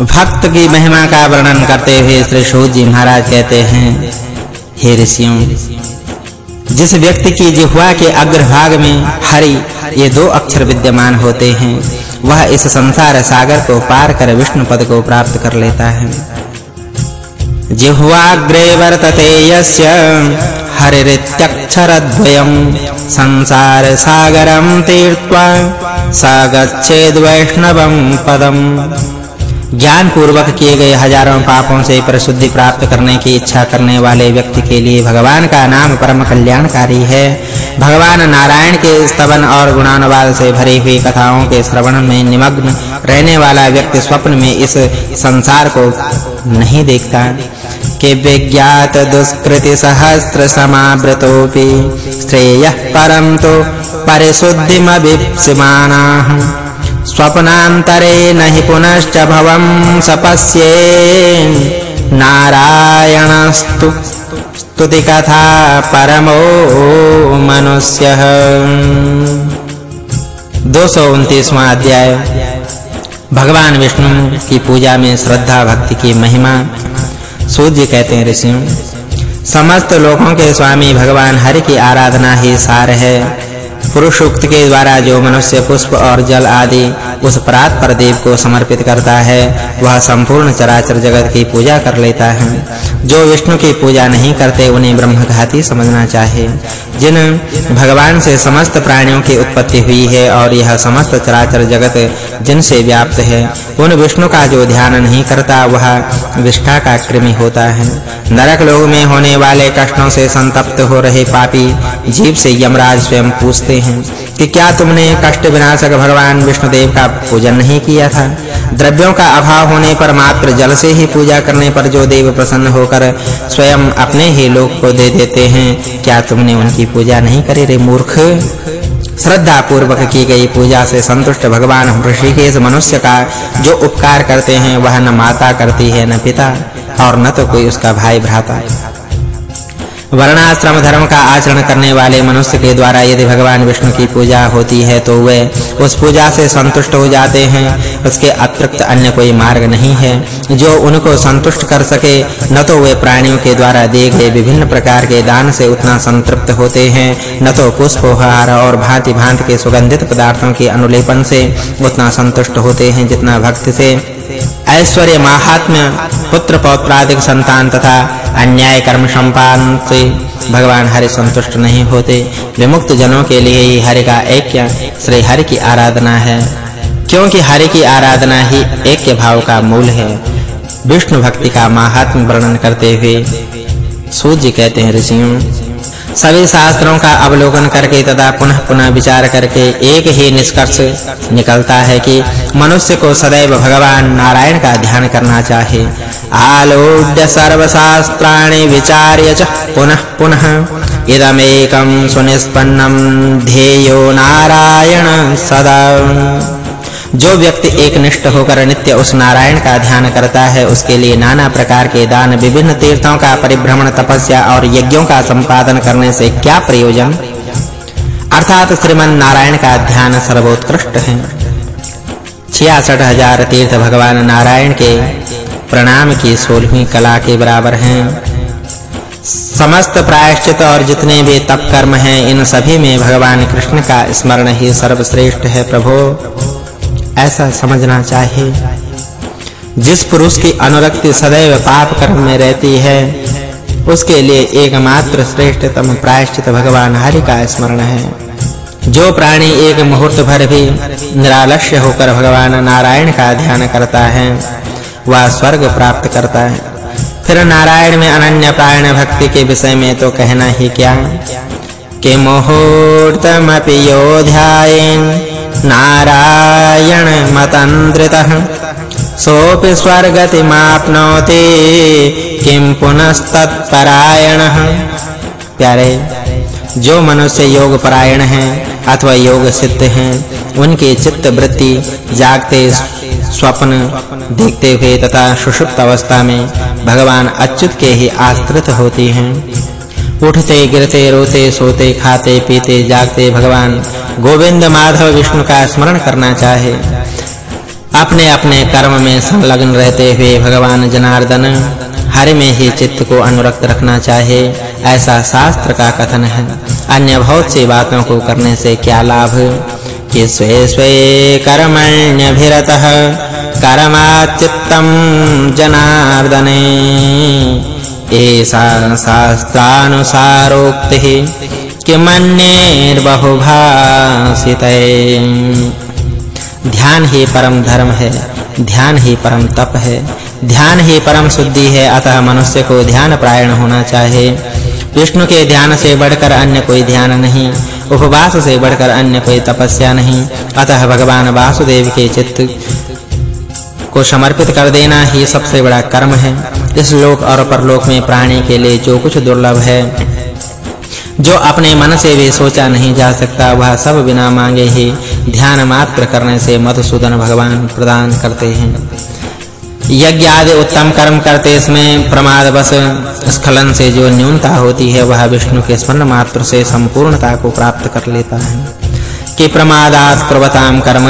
भक्त की महिमा का वर्णन करते हुए श्री शोध जी महाराज कहते हैं, हे ऋषियों, जिस व्यक्ति की जिह्वा के अग्रभाग में हरि ये दो अक्षर विद्यमान होते हैं, वह इस संसार सागर को पार कर विष्णु पद को प्राप्त कर लेता है। जिह्वाग्रे वर्तते यस्य हरिरित्यक्षरद्वयं संसारसागरं तीर्त्वा स गच्छेद्वैष्णवं पदम्। ज्ञान पूर्वक किए गए हज़ारों पापों से परिशुद्धि प्राप्त करने की इच्छा करने वाले व्यक्ति के लिए भगवान का नाम परम कल्याणकारी है। भगवान नारायण के स्तवन और गुणानुवाद से भरी हुई कथाओं के श्रवण में निमग्न रहने वाला व्यक्ति स्वप्न में इस संसार को नहीं देखता। के विज्ञात दुष्कृति सहस्र समावृतोपि श्रेयः परं तो परिशुद्धिमभिप्सिमानाः। स्वप्नान्तरे न पुनश्च भवं सपस्ये। नारायणस्तु। स्तुतिकथा परमो मनुष्यः। 229वां अध्याय। भगवान विष्णु की पूजा में श्रद्धा, भक्ति की महिमा। सूर्य कहते हैं ऋषियों, समस्त लोकों के स्वामी भगवान हरि की आराधना ही सार है। पुरुष उक्त के द्वारा जो मनुष्य पुष्प और जल आदि उस परात पर देव को समर्पित करता है, वह संपूर्ण चराचर जगत की पूजा कर लेता है। जो विष्णु की पूजा नहीं करते, उन्हें ब्रह्मघाती समझना चाहिए। जिन भगवान से समस्त प्राणियों की उत्पत्ति हुई है और यह समस्त चराचर जगत जिनसे व्याप्त है, उन विष्णु का जो ध्यान नहीं करता, वह विष्ठा का कृमि होता है। नरक लोक में होने वाले कष्टों से संतप्त हो रहे पापी, जीव से यमराज स्वयं पूछते हैं कि क्या तुमने कष्ट विनाशक भगवान विष्णुदेव का पूजन नहीं किया था? द्रव्यों का अभाव होने पर मात्र जल से ही पूजा करने पर जो देव प्रसन्न होकर स्वयं अपने ही लोक को दे देते हैं, क्या तुमने उनकी पूजा नहीं करी रे मूर्ख? श्रद्धा पूर्वक की गई पूजा से संतुष्ट भगवान ऋषिकेश मनुष्य का जो उपकार करते हैं, वह न माता करती है, न पिता, और न तो कोई उसका भाई भ्राता वर्णाश्रम धर्म का आचरण करने वाले मनुष्य के द्वारा यदि भगवान विष्णु की पूजा होती है तो वे उस पूजा से संतुष्ट हो जाते हैं। उसके अतिरिक्त अन्य कोई मार्ग नहीं है। जो उनको संतुष्ट कर सके, न तो वे प्राणियों के द्वारा दिए गए विभिन्न प्रकार के दान से उतना संतृप्त होते हैं, न तो पुष्पोहार और भांति-भांति के सुगंधित पदार्थों के अनुलेपन से उतना संतुष्ट होते हैं, जितना भक्ति से ऐश्वर्य महात्म्य, पुत्र पौत्रादिक संतान तथा अन्याय कर्म संपादन से भगवान हरि संतुष्ट नहीं होते। विमुक्त जनों के लिए ही हरि का ऐक्य श्री हरि की आराधना है। क्योंकि हरि की आराधना ही ऐक्य भाव का मूल है। विष्णु भक्ति का महात्म्य वर्णन करते हुए सूर्य कहते हैं, ऋषियों सभी शास्त्रों का अवलोकन करके तथा पुनः पुनः विचार करके एक ही निष्कर्ष निकलता है कि मनुष्य को सदैव भगवान नारायण का ध्यान करना चाहिए। आलोड्य सर्वशास्त्राणि विचार्य च पुनः पुनः इदमेकं सुनिष्पन्नं ध्येयो नारायण सदा। जो व्यक्ति एक निष्ठ होकर नित्य उस नारायण का ध्यान करता है, उसके लिए नाना प्रकार के दान, विभिन्न तीर्थों का परिभ्रमण, तपस्या और यज्ञों का संपादन करने से क्या प्रयोजन? अर्थात श्रीमन नारायण का ध्यान सर्वोत्कृष्ट है। 66000 तीर्थ भगवान नारायण के प्रणाम की 16वीं कला के बराबर हैं। समस्त प्रायश्चित और जितने भी तप कर्म हैं, इन सभी में भगवान कृष्ण का स्मरण ही सर्वश्रेष्ठ है, प्रभु। ऐसा समझना चाहिए। जिस पुरुष की अनुरक्ति सदैव पाप कर्म में रहती है, उसके लिए एकमात्र श्रेष्ठतम प्रायश्चित भगवान हरि का स्मरण है। जो प्राणी एक मुहूर्त भर भी निरालस्य होकर भगवान नारायण का ध्यान करता है, वह स्वर्ग प्राप्त करता है। फिर नारायण में अनन्य प्राण भक्ति के विषय में तो कहना ही क्या? कि मुहूर्तमपि योध्यायेन नारायण मतन्द्रितः। सोऽपि स्वर्गतिमाप्नोति। किं पुनस्तत्परायणः? प्यारे, जो मनुष्य योग परायण हैं अथवा योग सिद्ध हैं, उनकी चित्त वृत्ति जागते स्वप्न देखते हुए तथा सुषुप्त अवस्था में भगवान अच्युत के ही आश्रित होती हैं। उठते, गिरते, रोते, सोते, खाते, पीते, जागते भगवान गोविंद माधव विष्णु का स्मरण करना चाहे। अपने अपने कर्म में संलग्न रहते हुए भगवान जनार्दन हरि में ही चित्त को अनुरक्त रखना चाहे, ऐसा शास्त्र का कथन है। अन्य बहुत सी बातों को करने से क्या लाभ? कि स्वे स्वे कर्मण्यभिरतः कर्माचित्तं जनार्दने। एषा शास्त्रानुसारोक्तिः किमन्यैर्बहुभाषिते ध्यान ही परम धर्म है, ध्यान ही परम तप है, ध्यान ही परम शुद्धि है, अतः मनुष्य को ध्यान प्रायण होना चाहिए। विष्णु के ध्यान से बढ़कर अन्य कोई ध्यान नहीं, उपवास से बढ़कर अन्य कोई तपस्या नहीं, अतः भगवान वासुदेव के चित्त को समर्पित कर देना ही सबसे बड़ा कर्म है। इस लोक और परलोक में प्राणी के लिए जो कुछ दुर्लभ है जो अपने मन से भी सोचा नहीं जा सकता, वह सब बिना मांगे ही ध्यान मात्र करने से मधुसूदन भगवान प्रदान करते हैं। यज्ञ आदि उत्तम कर्म करते इसमें प्रमाद बस स्खलन से जो न्यूनता होती है, वह विष्णु के स्मरण मात्र से संपूर्णता को प्राप्त कर लेता है। कि प्रमादात् प्रवताम कर्म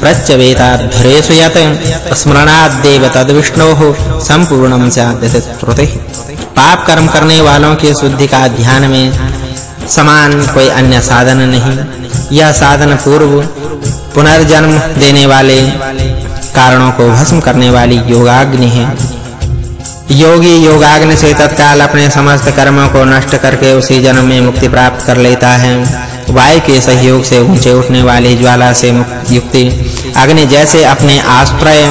प्रत्यवेताद्धरेषु यत स्मरणाद् देव तद्विष्णोः संपूर्णम स्याद्यते श्रुति पाप कर्म करने वालों की शुद्धि का ध्यान में समान कोई अन्य साधन नहीं। यह साधन पूर्व पुनर्जन्म देने वाले कारणों को भस्म करने वाली योगाग्नि है। योगी योगाग्नि से तत्काल अपने समस्त कर्मों को नष्ट करके उसी जन्म में मुक्ति प्राप्त कर लेता है। वायु के सहयोग से ऊँचे उठने वाली ज्वाला से युक्ति। अग्नि जैसे अपने आश्रय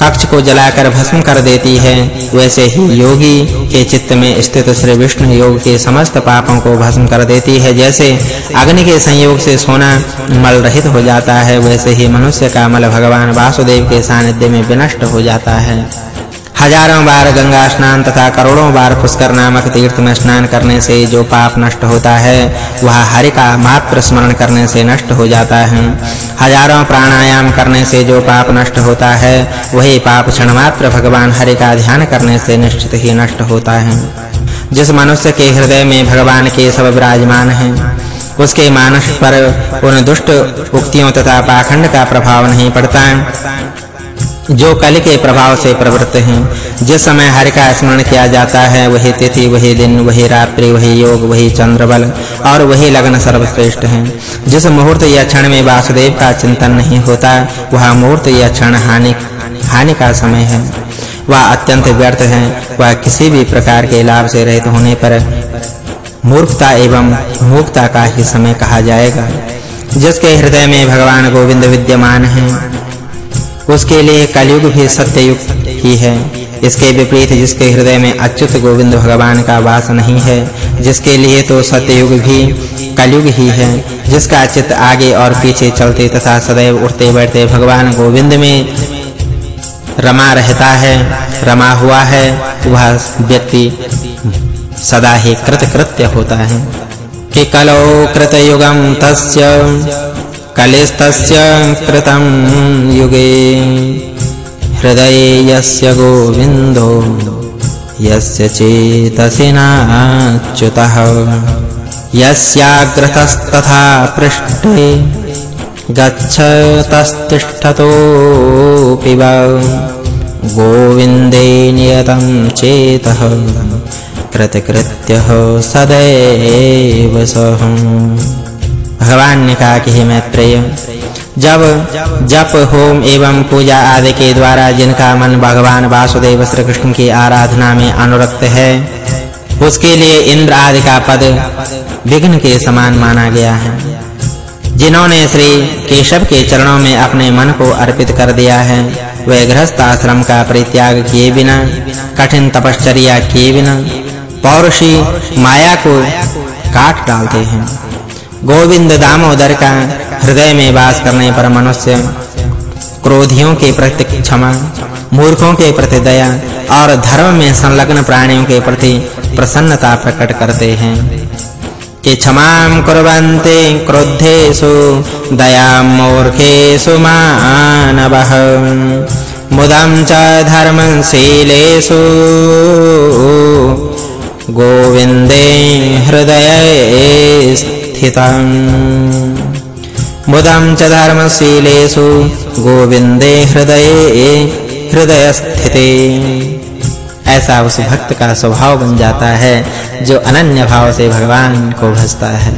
कक्ष को जलाकर भस्म कर देती है। वैसे ही योगी के चित्त में स्थित श्री विष्णु योग के समस्त पापों को भस्म कर देती है। जैसे अग्नि के संयोग से सोना मल रहित हो जाता है, वैसे ही मनुष्य का मल भगवान वासुदेव के सानिध्य में विनष्ट हो जाता है। हज़ारों बार गंगा स्नान तथा करोड़ों बार पुष्कर नामक तीर्थ में स्नान करने से जो पाप नष्ट होता है, वह हरि का मात्र स्मरण करने से नष्ट हो जाता है। हज़ारों प्राणायाम करने से जो पाप नष्ट होता है, वही पाप क्षण मात्र भगवान हरि का ध्यान करने से निश्चित ही नष्ट होता है। जिस मनुष्य के हृदय में भगवान के सब विराजमान हैं, उसके मानस पर उन दुष्ट उक्तियों तथा पाखंड का प्रभाव नहीं पड़ता। जो कल के प्रभाव से प्रवृत्त हैं। जिस समय हरि का स्मरण किया जाता है, वही तिथि, वही दिन, वही रात्रि, वही योग, वही चंद्रबल और वही लग्न सर्वश्रेष्ठ है। जिस मुहूर्त या क्षण में वासुदेव का चिंतन नहीं होता, वह मुहूर्त या क्षण हानि हानि का समय है। वह अत्यंत व्यर्थ है, वह किसी भी प्रकार के लाभ से रहित होने पर मूर्खता एवं मूर्खता का ही समय कहा जाएगा। जिसके हृदय में भगवान गोविंद विद्यमान है उसके लिए कलयुग भी सत्य युग ही है। इसके विपरीत जिसके हृदय में अच्युत गोविंद भगवान का वास नहीं है, जिसके लिए तो सत्ययुग भी कलयुग ही है। जिसका चित्त आगे और पीछे चलते तथा सदैव उठते बैठते भगवान गोविंद में रमा रहता है, रमा हुआ है, वह व्यक्ति सदा ही कृतकृत्य होता है। कि कलो कृतयुगम तस्य कलिस्तस्य कृतं युगे। हृदये यस्य गोविन्दो यस्य चेतसि नाच्युतः यस्याग्रतस्तथा पृष्ठे गच्छतस्तिष्ठतोऽपि वा। गोविन्दे नियतं चेतः कृतकृत्यः सदैव सः भगवान ने कहा कि हे मैत्रेय, जब जप, होम एवं पूजा आदि के द्वारा जिनका मन भगवान वासुदेव श्री कृष्ण की आराधना में अनुरक्त है, उसके लिए इंद्र आदि का पद विघ्न के समान माना गया है। जिन्होंने श्री केशव के चरणों में अपने मन को अर्पित कर दिया है, वे गृहस्थ आश्रम का परित्याग किए बिना, कठिन तपश्चर्या किए बिना, पौरुषी माया को काट डालते हैं। गोविंद दामोदर का हृदय में वास करने पर मनुष्य क्रोधियों के प्रति क्षमा, मूर्खों के प्रति दया और धर्म में संलग्न प्राणियों के प्रति प्रसन्नता प्रकट करते हैं। कि क्षमां कुर्वन्ति क्रोधेषु, दयां मूर्खेषु मानवः। मुदं च धर्मशीलेषु। गोविन्दे हृदये स्थितं बुधं च धर्मशीलेषु गोविंदे हृदये हृदय स्थिते ऐसा उस भक्त का स्वभाव बन जाता है, जो अनन्य भाव से भगवान को भजता है।